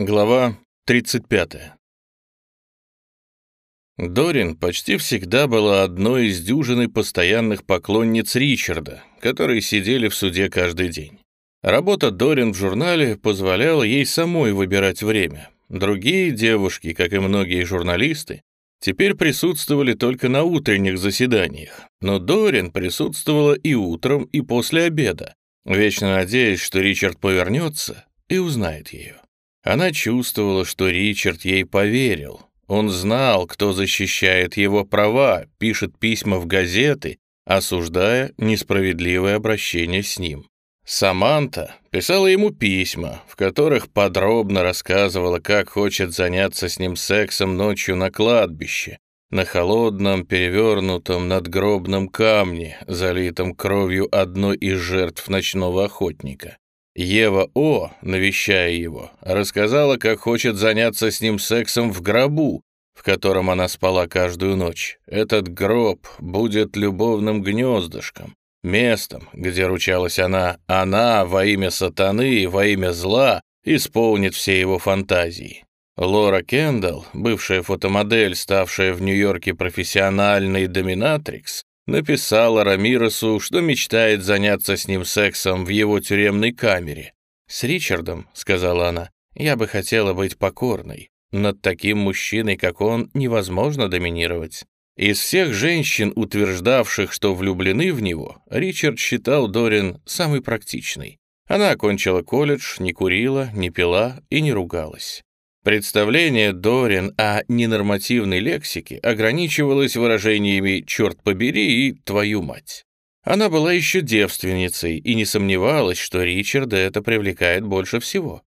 Глава 35. Дорин почти всегда была одной из дюжины постоянных поклонниц Ричарда, которые сидели в суде каждый день. Работа Дорин в журнале позволяла ей самой выбирать время. Другие девушки, как и многие журналисты, теперь присутствовали только на утренних заседаниях, но Дорин присутствовала и утром, и после обеда, вечно надеясь, что Ричард повернется и узнает ее. Она чувствовала, что Ричард ей поверил. Он знал, кто защищает его права, пишет письма в газеты, осуждая несправедливое обращение с ним. Саманта писала ему письма, в которых подробно рассказывала, как хочет заняться с ним сексом ночью на кладбище, на холодном, перевернутом надгробном камне, залитом кровью одной из жертв ночного охотника. Ева О, навещая его, рассказала, как хочет заняться с ним сексом в гробу, в котором она спала каждую ночь. Этот гроб будет любовным гнездышком, местом, где ручалась она, она во имя сатаны во имя зла исполнит все его фантазии. Лора Кендалл, бывшая фотомодель, ставшая в Нью-Йорке профессиональной доминатрикс, написала Рамиросу, что мечтает заняться с ним сексом в его тюремной камере. «С Ричардом», — сказала она, — «я бы хотела быть покорной. Над таким мужчиной, как он, невозможно доминировать». Из всех женщин, утверждавших, что влюблены в него, Ричард считал Дорин самой практичной. Она окончила колледж, не курила, не пила и не ругалась. Представление Дорин о ненормативной лексике ограничивалось выражениями «черт побери» и «твою мать». Она была еще девственницей и не сомневалась, что Ричарда это привлекает больше всего.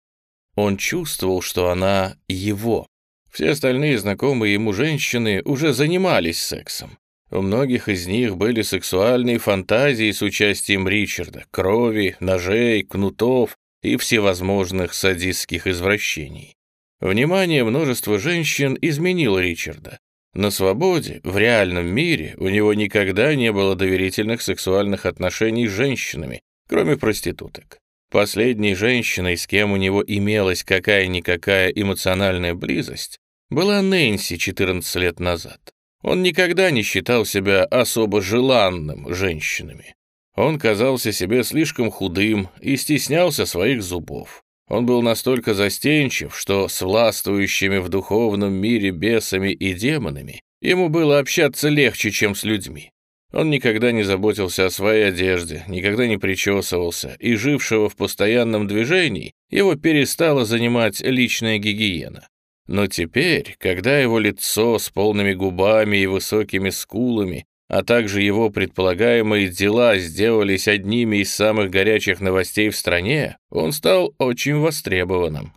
Он чувствовал, что она его. Все остальные знакомые ему женщины уже занимались сексом. У многих из них были сексуальные фантазии с участием Ричарда, крови, ножей, кнутов и всевозможных садистских извращений. Внимание множества женщин изменило Ричарда. На свободе, в реальном мире, у него никогда не было доверительных сексуальных отношений с женщинами, кроме проституток. Последней женщиной, с кем у него имелась какая-никакая эмоциональная близость, была Нэнси 14 лет назад. Он никогда не считал себя особо желанным женщинами. Он казался себе слишком худым и стеснялся своих зубов. Он был настолько застенчив, что с властвующими в духовном мире бесами и демонами ему было общаться легче, чем с людьми. Он никогда не заботился о своей одежде, никогда не причесывался, и жившего в постоянном движении его перестала занимать личная гигиена. Но теперь, когда его лицо с полными губами и высокими скулами а также его предполагаемые дела сделались одними из самых горячих новостей в стране, он стал очень востребованным.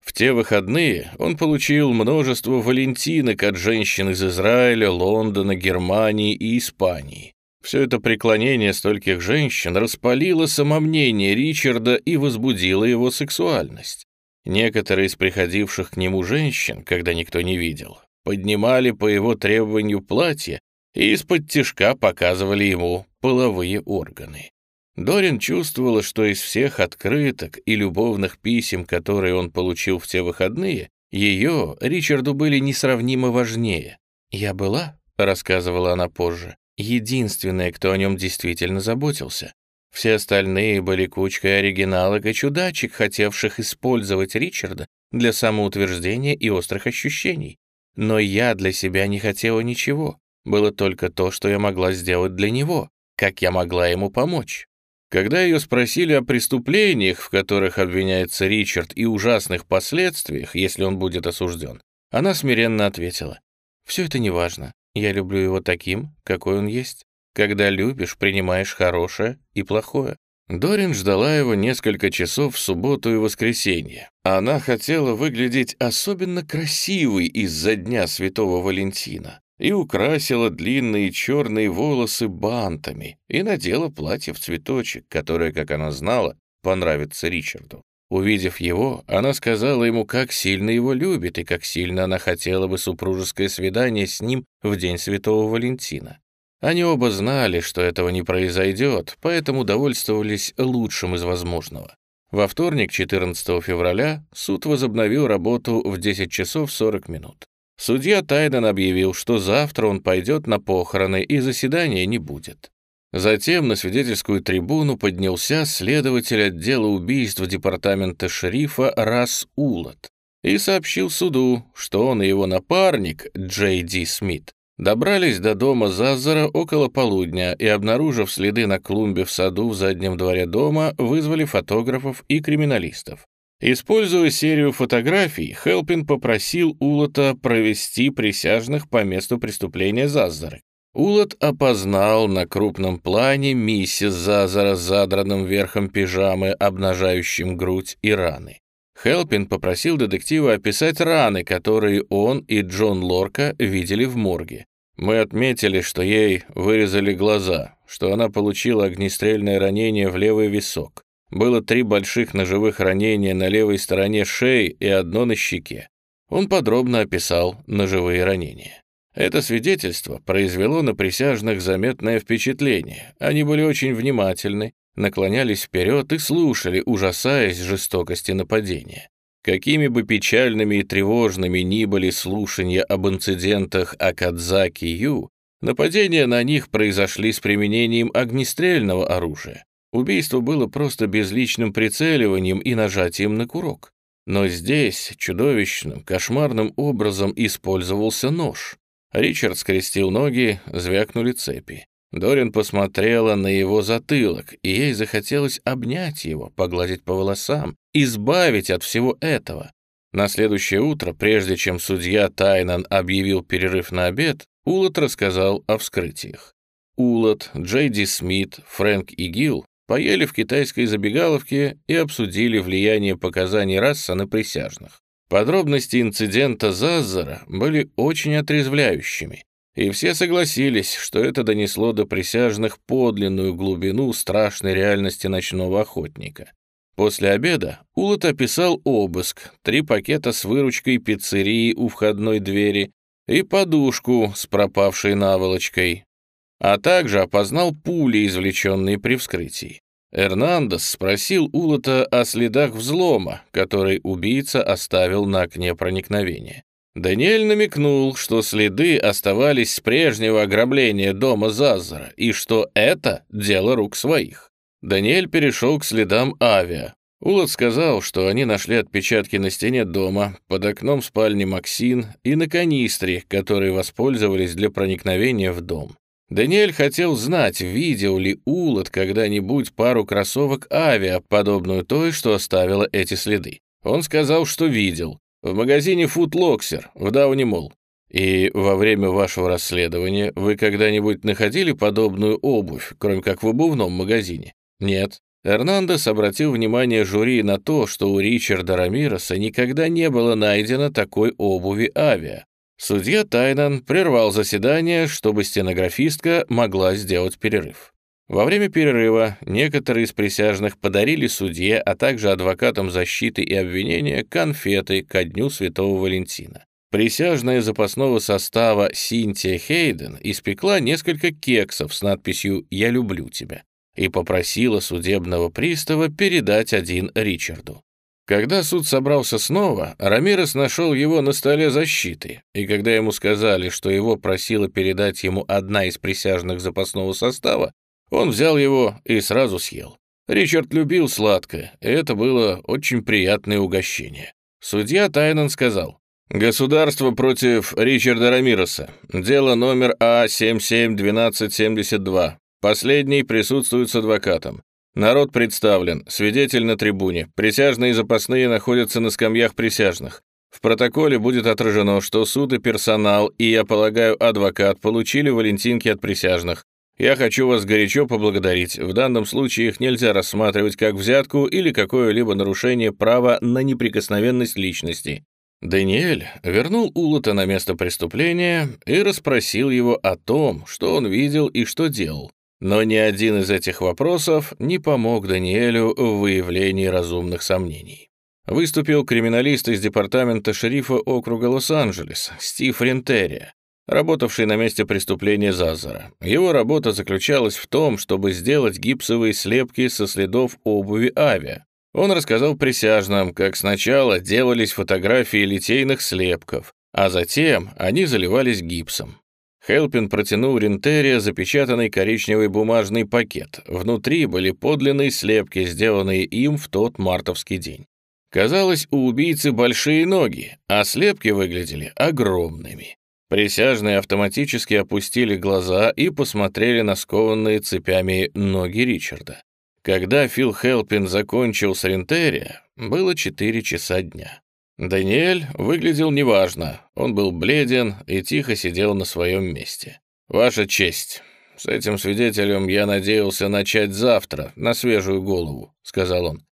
В те выходные он получил множество валентинок от женщин из Израиля, Лондона, Германии и Испании. Все это преклонение стольких женщин распалило самомнение Ричарда и возбудило его сексуальность. Некоторые из приходивших к нему женщин, когда никто не видел, поднимали по его требованию платье и из-под тишка показывали ему половые органы. Дорин чувствовала, что из всех открыток и любовных писем, которые он получил в те выходные, ее Ричарду были несравнимо важнее. «Я была», — рассказывала она позже, — «единственная, кто о нем действительно заботился. Все остальные были кучкой оригиналок и чудачек, хотевших использовать Ричарда для самоутверждения и острых ощущений. Но я для себя не хотела ничего было только то, что я могла сделать для него, как я могла ему помочь. Когда ее спросили о преступлениях, в которых обвиняется Ричард, и ужасных последствиях, если он будет осужден, она смиренно ответила, «Все это неважно. Я люблю его таким, какой он есть. Когда любишь, принимаешь хорошее и плохое». Дорин ждала его несколько часов в субботу и воскресенье. Она хотела выглядеть особенно красивой из-за Дня Святого Валентина и украсила длинные черные волосы бантами и надела платье в цветочек, которое, как она знала, понравится Ричарду. Увидев его, она сказала ему, как сильно его любит и как сильно она хотела бы супружеское свидание с ним в день Святого Валентина. Они оба знали, что этого не произойдет, поэтому довольствовались лучшим из возможного. Во вторник, 14 февраля, суд возобновил работу в 10 часов 40 минут. Судья Тайден объявил, что завтра он пойдет на похороны и заседания не будет. Затем на свидетельскую трибуну поднялся следователь отдела убийств департамента шерифа Рас Улот и сообщил суду, что он и его напарник Джей Ди Смит добрались до дома Зазара около полудня и, обнаружив следы на клумбе в саду в заднем дворе дома, вызвали фотографов и криминалистов. Используя серию фотографий, Хелпин попросил Улота провести присяжных по месту преступления Зазары. Улот опознал на крупном плане миссис Зазара с задранным верхом пижамы, обнажающим грудь и раны. Хелпин попросил детектива описать раны, которые он и Джон Лорка видели в морге. Мы отметили, что ей вырезали глаза, что она получила огнестрельное ранение в левый висок. Было три больших ножевых ранения на левой стороне шеи и одно на щеке. Он подробно описал ножевые ранения. Это свидетельство произвело на присяжных заметное впечатление. Они были очень внимательны, наклонялись вперед и слушали, ужасаясь жестокости нападения. Какими бы печальными и тревожными ни были слушания об инцидентах Акадзаки Ю, нападения на них произошли с применением огнестрельного оружия. Убийство было просто безличным прицеливанием и нажатием на курок. Но здесь чудовищным, кошмарным образом использовался нож. Ричард скрестил ноги, звякнули цепи. Дорин посмотрела на его затылок, и ей захотелось обнять его, погладить по волосам, избавить от всего этого. На следующее утро, прежде чем судья Тайнан объявил перерыв на обед, Улот рассказал о вскрытиях. Улот, Джей Ди Смит, Фрэнк и Гилл поели в китайской забегаловке и обсудили влияние показаний Расса на присяжных. Подробности инцидента Заззара были очень отрезвляющими, и все согласились, что это донесло до присяжных подлинную глубину страшной реальности ночного охотника. После обеда Улот описал обыск, три пакета с выручкой пиццерии у входной двери и подушку с пропавшей наволочкой, а также опознал пули, извлеченные при вскрытии. Эрнандес спросил Улота о следах взлома, который убийца оставил на окне проникновения. Даниэль намекнул, что следы оставались с прежнего ограбления дома Зазара и что это дело рук своих. Даниэль перешел к следам авиа. Улот сказал, что они нашли отпечатки на стене дома, под окном спальни Максин и на канистре, которые воспользовались для проникновения в дом. Даниэль хотел знать, видел ли Улот когда-нибудь пару кроссовок авиа, подобную той, что оставила эти следы. Он сказал, что видел. В магазине Locker в Дауни-Молл. И во время вашего расследования вы когда-нибудь находили подобную обувь, кроме как в обувном магазине? Нет. Эрнандес обратил внимание жюри на то, что у Ричарда Рамироса никогда не было найдено такой обуви авиа. Судья Тайнан прервал заседание, чтобы стенографистка могла сделать перерыв. Во время перерыва некоторые из присяжных подарили судье, а также адвокатам защиты и обвинения конфеты ко дню Святого Валентина. Присяжная запасного состава Синтия Хейден испекла несколько кексов с надписью «Я люблю тебя» и попросила судебного пристава передать один Ричарду. Когда суд собрался снова, Рамирес нашел его на столе защиты, и когда ему сказали, что его просила передать ему одна из присяжных запасного состава, он взял его и сразу съел. Ричард любил сладкое, и это было очень приятное угощение. Судья Тайнан сказал, «Государство против Ричарда Рамиреса. Дело номер А771272. Последний присутствует с адвокатом. Народ представлен, свидетель на трибуне, присяжные и запасные находятся на скамьях присяжных. В протоколе будет отражено, что суд и персонал, и, я полагаю, адвокат получили валентинки от присяжных. Я хочу вас горячо поблагодарить. В данном случае их нельзя рассматривать как взятку или какое-либо нарушение права на неприкосновенность личности. Даниэль вернул Улота на место преступления и расспросил его о том, что он видел и что делал. Но ни один из этих вопросов не помог Даниэлю в выявлении разумных сомнений. Выступил криминалист из департамента шерифа округа Лос-Анджелес Стив Рентерия, работавший на месте преступления Зазара. Его работа заключалась в том, чтобы сделать гипсовые слепки со следов обуви авиа. Он рассказал присяжным, как сначала делались фотографии литейных слепков, а затем они заливались гипсом. Хелпин протянул Рентерия запечатанный коричневый бумажный пакет. Внутри были подлинные слепки, сделанные им в тот мартовский день. Казалось, у убийцы большие ноги, а слепки выглядели огромными. Присяжные автоматически опустили глаза и посмотрели на скованные цепями ноги Ричарда. Когда Фил Хелпин закончил с Рентерия, было 4 часа дня. Даниэль выглядел неважно, он был бледен и тихо сидел на своем месте. «Ваша честь, с этим свидетелем я надеялся начать завтра, на свежую голову», — сказал он.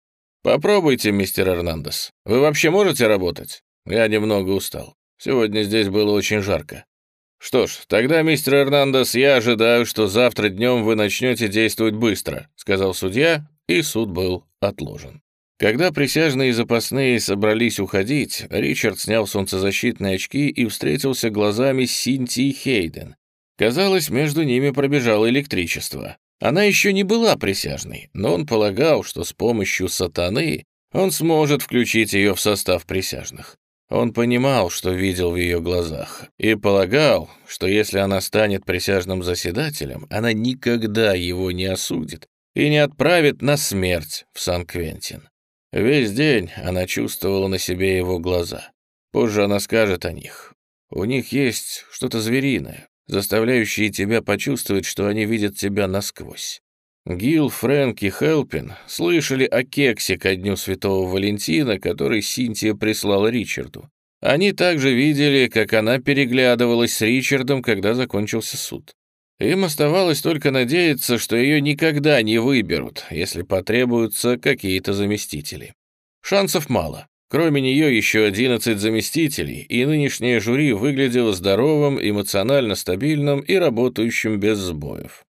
«Попробуйте, мистер Эрнандес. Вы вообще можете работать? Я немного устал. Сегодня здесь было очень жарко». «Что ж, тогда, мистер Эрнандес, я ожидаю, что завтра днем вы начнете действовать быстро», — сказал судья, и суд был отложен. Когда присяжные и запасные собрались уходить, Ричард снял солнцезащитные очки и встретился глазами с Синтией Хейден. Казалось, между ними пробежало электричество. Она еще не была присяжной, но он полагал, что с помощью сатаны он сможет включить ее в состав присяжных. Он понимал, что видел в ее глазах, и полагал, что если она станет присяжным заседателем, она никогда его не осудит и не отправит на смерть в Сан-Квентин. Весь день она чувствовала на себе его глаза. Позже она скажет о них. У них есть что-то звериное, заставляющее тебя почувствовать, что они видят тебя насквозь. Гил, Фрэнк и Хелпин слышали о кексе ко дню Святого Валентина, который Синтия прислала Ричарду. Они также видели, как она переглядывалась с Ричардом, когда закончился суд. Им оставалось только надеяться, что ее никогда не выберут, если потребуются какие-то заместители. Шансов мало. Кроме нее еще 11 заместителей, и нынешнее жюри выглядело здоровым, эмоционально стабильным и работающим без сбоев.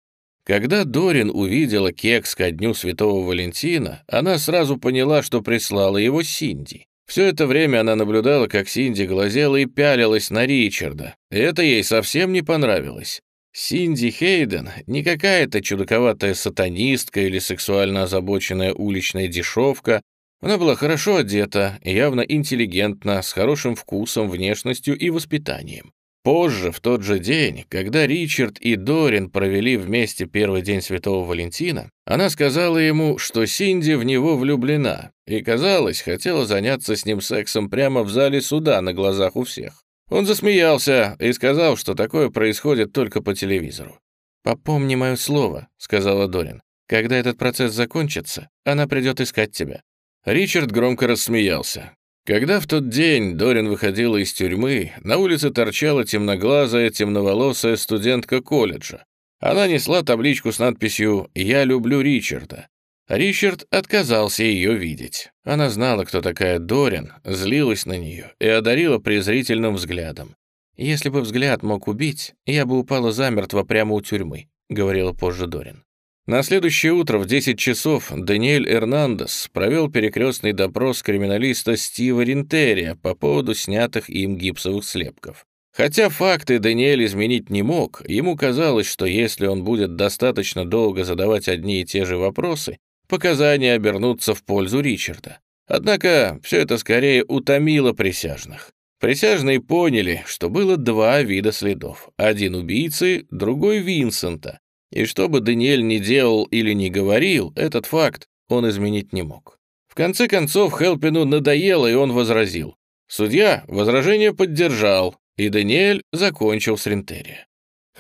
Когда Дорин увидела кекс ко дню Святого Валентина, она сразу поняла, что прислала его Синди. Все это время она наблюдала, как Синди глазела и пялилась на Ричарда. Это ей совсем не понравилось. Синди Хейден не какая-то чудаковатая сатанистка или сексуально озабоченная уличная дешевка. Она была хорошо одета, явно интеллигентна, с хорошим вкусом, внешностью и воспитанием. Позже, в тот же день, когда Ричард и Дорин провели вместе первый день Святого Валентина, она сказала ему, что Синди в него влюблена, и, казалось, хотела заняться с ним сексом прямо в зале суда на глазах у всех. Он засмеялся и сказал, что такое происходит только по телевизору. «Попомни мое слово», — сказала Дорин. «Когда этот процесс закончится, она придет искать тебя». Ричард громко рассмеялся. Когда в тот день Дорин выходила из тюрьмы, на улице торчала темноглазая, темноволосая студентка колледжа. Она несла табличку с надписью «Я люблю Ричарда». Ричард отказался ее видеть. Она знала, кто такая Дорин, злилась на нее и одарила презрительным взглядом. «Если бы взгляд мог убить, я бы упала замертво прямо у тюрьмы», — говорила позже Дорин. На следующее утро в 10 часов Даниэль Эрнандес провел перекрестный допрос криминалиста Стива Ринтерия по поводу снятых им гипсовых слепков. Хотя факты Даниэль изменить не мог, ему казалось, что если он будет достаточно долго задавать одни и те же вопросы, показания обернутся в пользу Ричарда. Однако все это скорее утомило присяжных. Присяжные поняли, что было два вида следов. Один убийцы, другой Винсента. И что бы Даниэль ни делал или не говорил, этот факт он изменить не мог. В конце концов, Хелпину надоело, и он возразил. Судья возражение поддержал, и Даниэль закончил с Рентерия.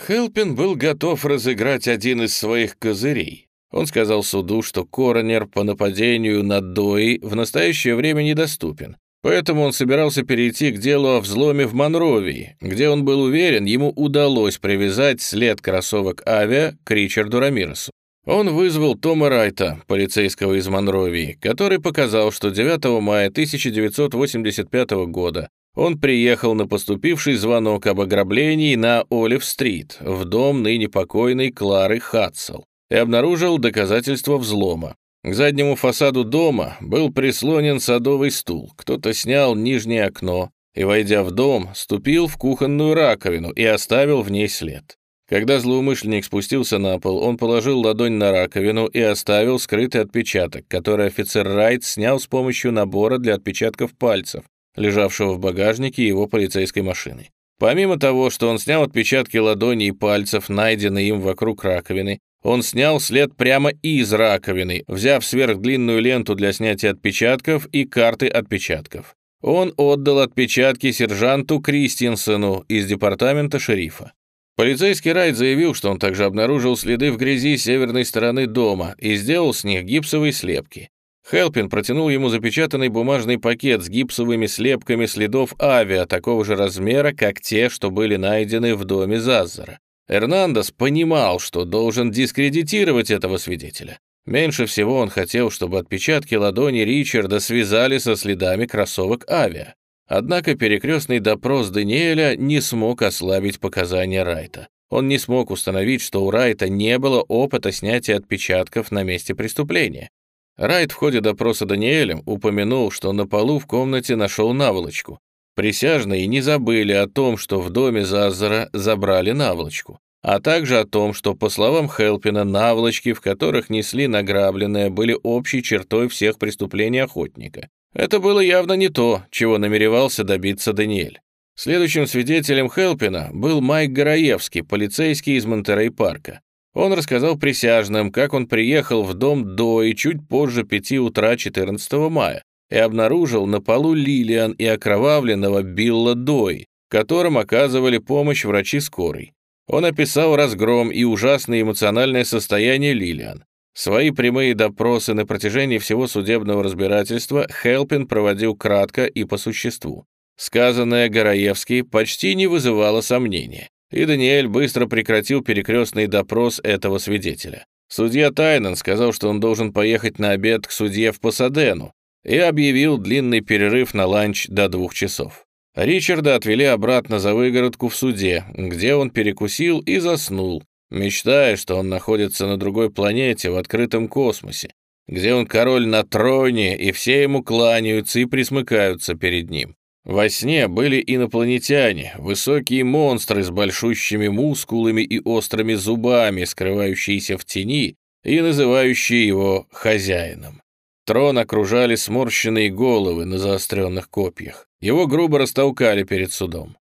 Хелпин был готов разыграть один из своих козырей. Он сказал суду, что коронер по нападению на Дои в настоящее время недоступен, поэтому он собирался перейти к делу о взломе в Монровии, где он был уверен, ему удалось привязать след кроссовок авиа к Ричарду Рамиресу. Он вызвал Тома Райта, полицейского из Монровии, который показал, что 9 мая 1985 года он приехал на поступивший звонок об ограблении на Олив-стрит, в дом ныне покойной Клары Хатсел и обнаружил доказательства взлома. К заднему фасаду дома был прислонен садовый стул, кто-то снял нижнее окно и, войдя в дом, ступил в кухонную раковину и оставил в ней след. Когда злоумышленник спустился на пол, он положил ладонь на раковину и оставил скрытый отпечаток, который офицер Райт снял с помощью набора для отпечатков пальцев, лежавшего в багажнике его полицейской машины. Помимо того, что он снял отпечатки ладоней и пальцев, найденные им вокруг раковины, он снял след прямо из раковины, взяв сверхдлинную ленту для снятия отпечатков и карты отпечатков. Он отдал отпечатки сержанту Кристинсону из департамента шерифа. Полицейский Райт заявил, что он также обнаружил следы в грязи северной стороны дома и сделал с них гипсовые слепки. Хелпин протянул ему запечатанный бумажный пакет с гипсовыми слепками следов авиа такого же размера, как те, что были найдены в доме Заззара. Эрнандес понимал, что должен дискредитировать этого свидетеля. Меньше всего он хотел, чтобы отпечатки ладони Ричарда связали со следами кроссовок авиа. Однако перекрестный допрос Даниэля не смог ослабить показания Райта. Он не смог установить, что у Райта не было опыта снятия отпечатков на месте преступления. Райт в ходе допроса Даниэлем упомянул, что на полу в комнате нашел наволочку. Присяжные не забыли о том, что в доме Зазара забрали наволочку, а также о том, что, по словам Хелпина, наволочки, в которых несли награбленное, были общей чертой всех преступлений охотника. Это было явно не то, чего намеревался добиться Даниэль. Следующим свидетелем Хелпина был Майк Гороевский, полицейский из Монтерей-парка. Он рассказал присяжным, как он приехал в дом до и чуть позже 5 утра 14 мая и обнаружил на полу Лилиан и окровавленного Билла Дой, которым оказывали помощь врачи скорой. Он описал разгром и ужасное эмоциональное состояние Лилиан. Свои прямые допросы на протяжении всего судебного разбирательства Хелпин проводил кратко и по существу. Сказанное Гороевский почти не вызывало сомнения, и Даниэль быстро прекратил перекрестный допрос этого свидетеля. Судья Тайнан сказал, что он должен поехать на обед к судье в Пасадену, и объявил длинный перерыв на ланч до двух часов. Ричарда отвели обратно за выгородку в суде, где он перекусил и заснул, мечтая, что он находится на другой планете в открытом космосе, где он король на троне, и все ему кланяются и присмыкаются перед ним. Во сне были инопланетяне, высокие монстры с большущими мускулами и острыми зубами, скрывающиеся в тени и называющие его хозяином. Трон окружали сморщенные головы на заостренных копьях. Его грубо растолкали перед судом.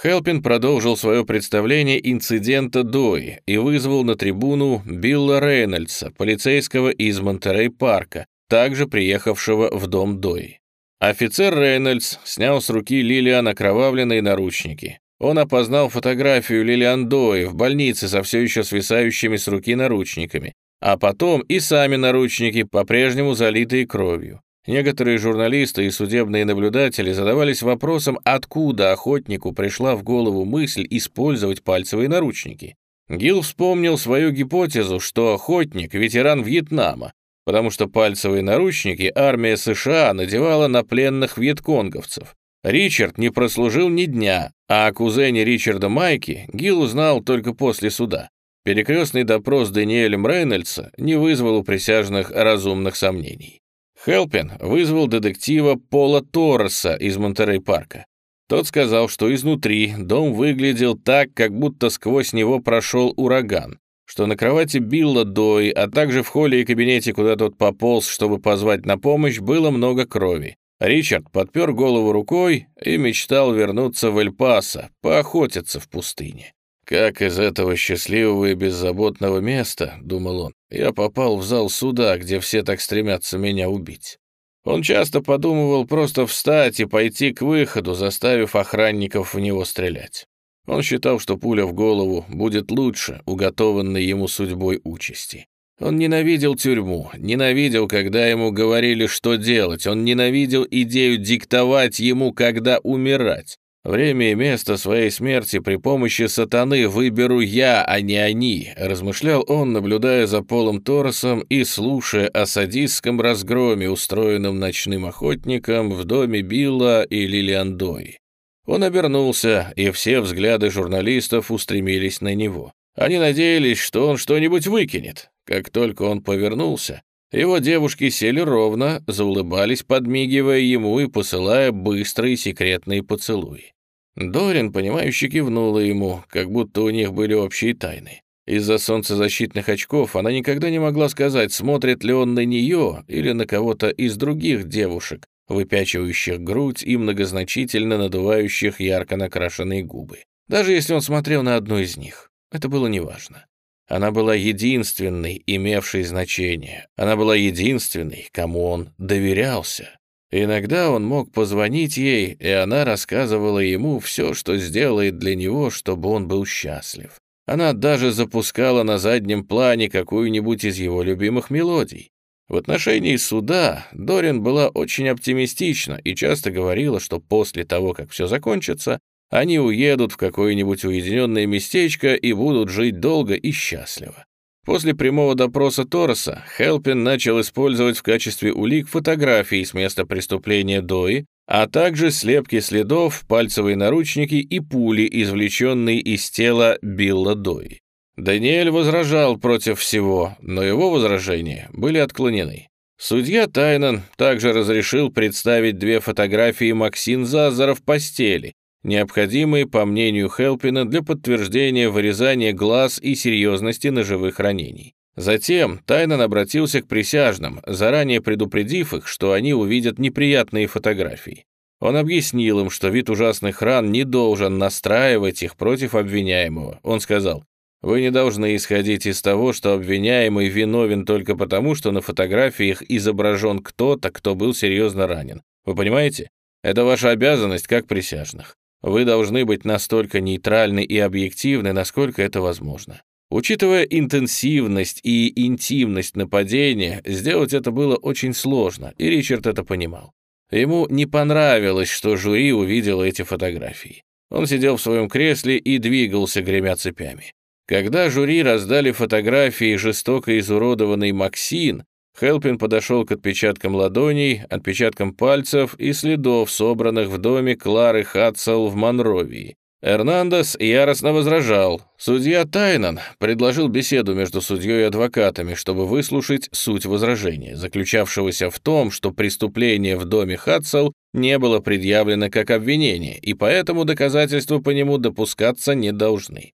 Хелпин продолжил свое представление инцидента Дои и вызвал на трибуну Билла Рейнольдса, полицейского из Монтерей-парка, также приехавшего в дом Дои. Офицер Рейнольдс снял с руки Лилиан окровавленные наручники. Он опознал фотографию Лилиан Дои в больнице со все еще свисающими с руки наручниками, а потом и сами наручники, по-прежнему залитые кровью. Некоторые журналисты и судебные наблюдатели задавались вопросом, откуда охотнику пришла в голову мысль использовать пальцевые наручники. Гилл вспомнил свою гипотезу, что охотник — ветеран Вьетнама, потому что пальцевые наручники армия США надевала на пленных вьетконговцев. Ричард не прослужил ни дня, а о кузене Ричарда Майки Гилл узнал только после суда. Перекрестный допрос Даниэлем Рейнольдса не вызвал у присяжных разумных сомнений. Хелпин вызвал детектива Пола Торреса из Монтерей-парка. Тот сказал, что изнутри дом выглядел так, как будто сквозь него прошел ураган, что на кровати Билла Дой, а также в холле и кабинете, куда тот пополз, чтобы позвать на помощь, было много крови. Ричард подпер голову рукой и мечтал вернуться в Эль-Пасо, поохотиться в пустыне. «Как из этого счастливого и беззаботного места, — думал он, — я попал в зал суда, где все так стремятся меня убить». Он часто подумывал просто встать и пойти к выходу, заставив охранников в него стрелять. Он считал, что пуля в голову будет лучше уготованной ему судьбой участи. Он ненавидел тюрьму, ненавидел, когда ему говорили, что делать, он ненавидел идею диктовать ему, когда умирать. Время и место своей смерти при помощи сатаны выберу я, а не они, размышлял он, наблюдая за Полом Торосом и слушая о садистском разгроме, устроенном ночным охотником в доме Билла и Лилиан Дой. Он обернулся, и все взгляды журналистов устремились на него. Они надеялись, что он что-нибудь выкинет. Как только он повернулся, его девушки сели ровно, заулыбались, подмигивая ему и посылая быстрые секретные поцелуи. Дорин, понимающе кивнула ему, как будто у них были общие тайны. Из-за солнцезащитных очков она никогда не могла сказать, смотрит ли он на нее или на кого-то из других девушек, выпячивающих грудь и многозначительно надувающих ярко накрашенные губы. Даже если он смотрел на одну из них, это было неважно. Она была единственной, имевшей значение. Она была единственной, кому он доверялся. Иногда он мог позвонить ей, и она рассказывала ему все, что сделает для него, чтобы он был счастлив. Она даже запускала на заднем плане какую-нибудь из его любимых мелодий. В отношении суда Дорин была очень оптимистична и часто говорила, что после того, как все закончится, они уедут в какое-нибудь уединенное местечко и будут жить долго и счастливо. После прямого допроса Торреса Хелпин начал использовать в качестве улик фотографии с места преступления Дои, а также слепки следов, пальцевые наручники и пули, извлеченные из тела Билла Дои. Даниэль возражал против всего, но его возражения были отклонены. Судья Тайнан также разрешил представить две фотографии Максин Зазара в постели, необходимые, по мнению Хелпина, для подтверждения вырезания глаз и серьезности ножевых ранений. Затем Тайнан обратился к присяжным, заранее предупредив их, что они увидят неприятные фотографии. Он объяснил им, что вид ужасных ран не должен настраивать их против обвиняемого. Он сказал, «Вы не должны исходить из того, что обвиняемый виновен только потому, что на фотографиях изображен кто-то, кто был серьезно ранен. Вы понимаете? Это ваша обязанность как присяжных. Вы должны быть настолько нейтральны и объективны, насколько это возможно. Учитывая интенсивность и интимность нападения, сделать это было очень сложно, и Ричард это понимал. Ему не понравилось, что жюри увидело эти фотографии. Он сидел в своем кресле и двигался, гремя цепями. Когда жюри раздали фотографии жестоко изуродованной Максин, Хелпин подошел к отпечаткам ладоней, отпечаткам пальцев и следов, собранных в доме Клары Хатцел в Монровии. Эрнандес яростно возражал. Судья Тайнан предложил беседу между судьей и адвокатами, чтобы выслушать суть возражения, заключавшегося в том, что преступление в доме Хатцел не было предъявлено как обвинение, и поэтому доказательства по нему допускаться не должны.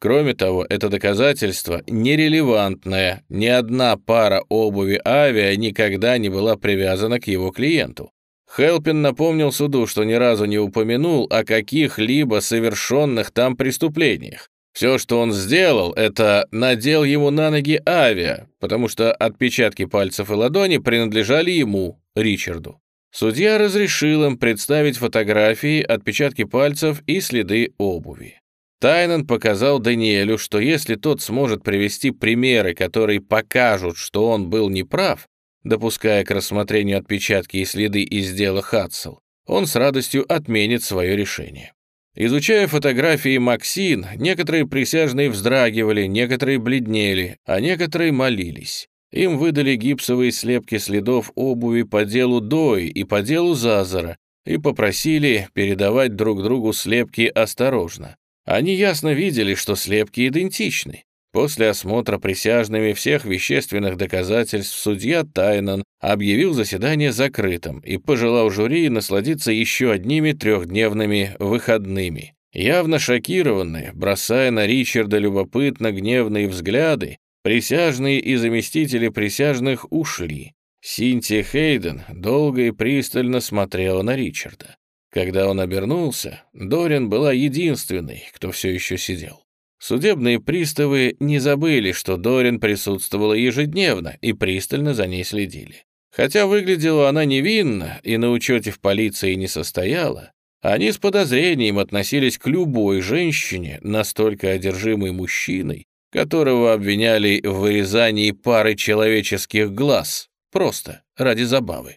Кроме того, это доказательство нерелевантное. Ни одна пара обуви авиа никогда не была привязана к его клиенту. Хелпин напомнил суду, что ни разу не упомянул о каких-либо совершенных там преступлениях. Все, что он сделал, это надел ему на ноги авиа, потому что отпечатки пальцев и ладони принадлежали ему, Ричарду. Судья разрешил им представить фотографии, отпечатки пальцев и следы обуви. Тайнан показал Даниэлю, что если тот сможет привести примеры, которые покажут, что он был неправ, допуская к рассмотрению отпечатки и следы из дела Хатсел, он с радостью отменит свое решение. Изучая фотографии Максин, некоторые присяжные вздрагивали, некоторые бледнели, а некоторые молились. Им выдали гипсовые слепки следов обуви по делу Дои и по делу Зазара и попросили передавать друг другу слепки осторожно. Они ясно видели, что слепки идентичны. После осмотра присяжными всех вещественных доказательств судья Тайнан объявил заседание закрытым и пожелал жюри насладиться еще одними трехдневными выходными. Явно шокированные, бросая на Ричарда любопытно гневные взгляды, присяжные и заместители присяжных ушли. Синтия Хейден долго и пристально смотрела на Ричарда. Когда он обернулся, Дорин была единственной, кто все еще сидел. Судебные приставы не забыли, что Дорин присутствовала ежедневно и пристально за ней следили. Хотя выглядела она невинно и на учете в полиции не состояла, они с подозрением относились к любой женщине, настолько одержимой мужчиной, которого обвиняли в вырезании пары человеческих глаз, просто ради забавы.